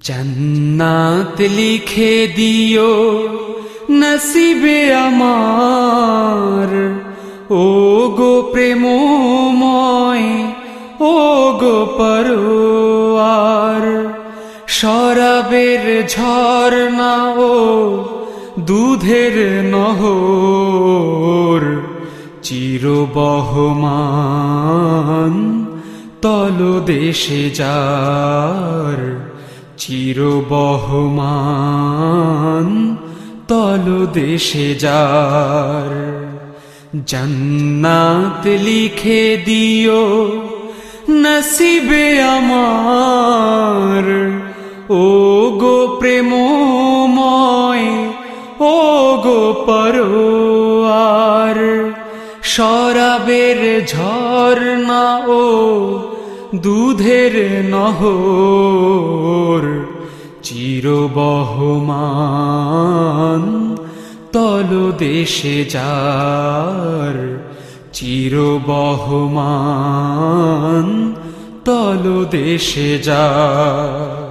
জন্নাত লিখে দিও নসিবে আমার। ও গো প্রেমময় ও গো পরোয়ার, শরাবের ঝর্ণা ও দুধের নহর, চিরবহমান তলদেশে যার। চিরবহমান তলদেশে যার। জন্নাত লিখে দিও নসিবে আমার। ও গো প্রেমময় ও গো পরোয়ার, শরাবের ঝর্ণা ও দুধের নহর চিরবহমান তলদেশে যার চিরবহমান তলদেশে যার।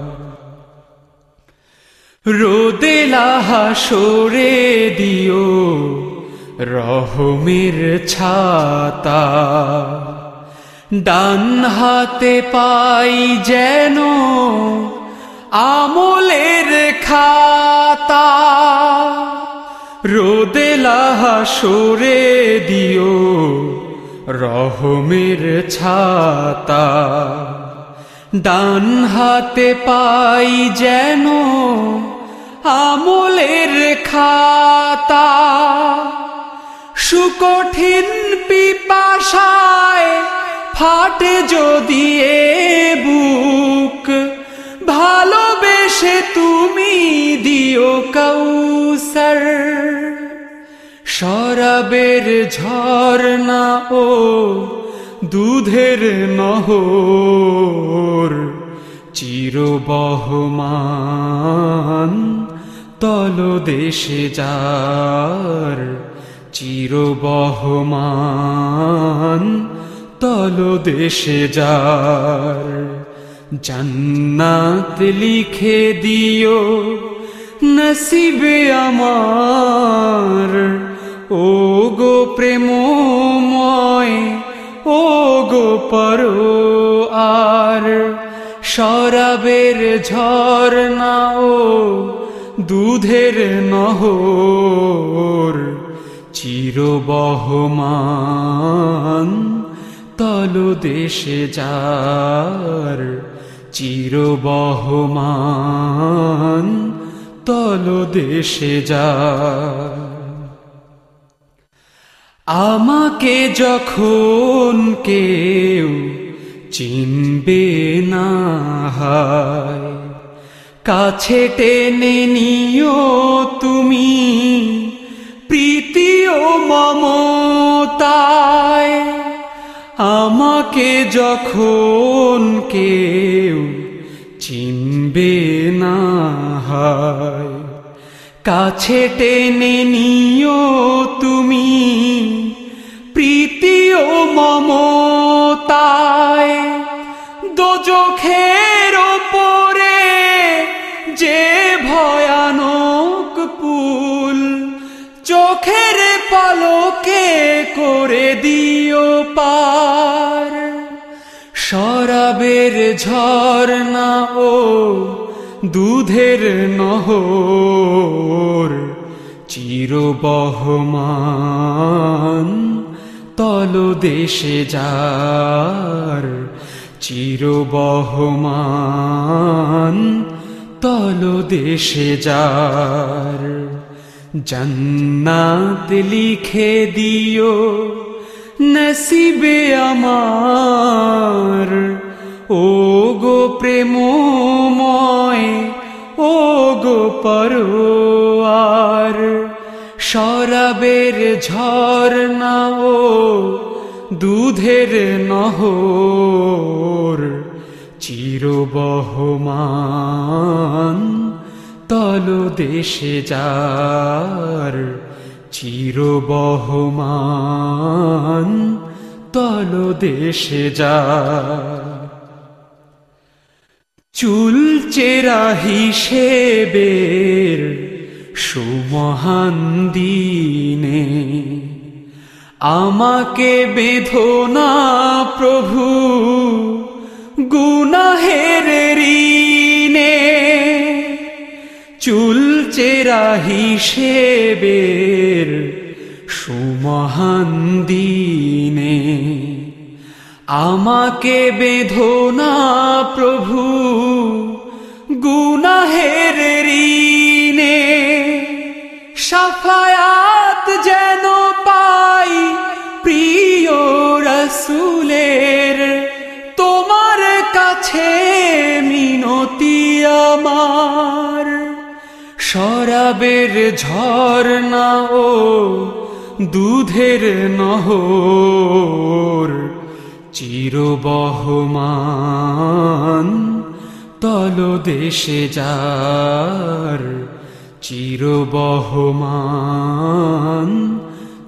রোদেলাহা সরে দিও রহমের ছাতা। ডান হাতে পাই যেন আমলের খাতা। রোদেলাহা সরে দিও রহমের ছাতা। ডান হাতে পাই যেন আমলের খাতা। সুকঠিন পিপাসায় ফাটে যদি এ বুক ভালোবেসে তুমি দিও কৌসর শরাবের ঝর্ণা ও দুধের নহর চিরবহমান তলদেশে যার চিরবহমান তলদেশে যার জান্নাত লিখে দিও নসিবে আমার। ও গো প্রেমময় ও গো পরো আর শরাবের ঝর্ণা ও দুধের নহর, চিরবহমান তলদেশে যার চিরবহমান তলদেশে যার। আমাকে যখন কেউ চিনবে না হায়, কাছে টেনে নিও তুমি প্রীতি ও মমতায়। আমাকে যখন কেউ চিনবে না হায়, কাছে টেনে নিও তুমি প্রীতি ও মমতায়। দোজখের ওপরে যে ভয়ানক পুল চোখের পালকে করে দিও পার। শরাবের ঝর্ণা ও দুধের নহর চিরবহমান তলদেশে যার চিরবহমান তলদেশে যার জন্নাত লিখে দিও নসিবে আমার। ও গো প্রেমময় ও গো পরোয়ার, শরাবের ঝর্ণা ও দুধের নহর, চিরবহমান। তলদেশে যার চিরবহমান তলদেশে যা চুল চেরা হিসেবের সুমহান দিনে আমাকে বেধনা প্রভু, গুনাহের ঋণে চুল চেরা হিসেবের সুমহান দিনে আমাকে বেধনা প্রভু। শরাবের ঝর্ণা ও দুধের নহর, চিরবহমান তলদেশে যার চির চিরবহমান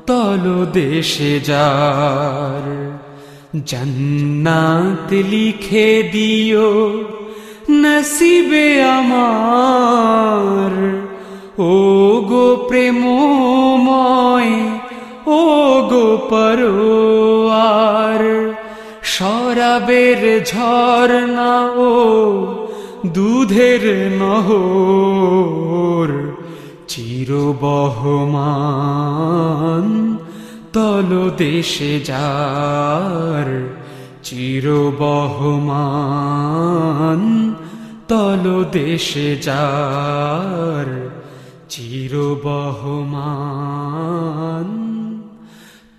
তলদেশে যার। জন্নাত লিখে দিও, নসিবে আমার। ও গো প্রেমময় ও গো পরোয়ার, শরাবের ঝর্ণা ও দুধের নহর, চিরবহমান তলদেশে যার, চিরবহমান তলদেশে যার। চিরবহমান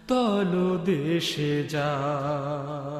তলদেশে যার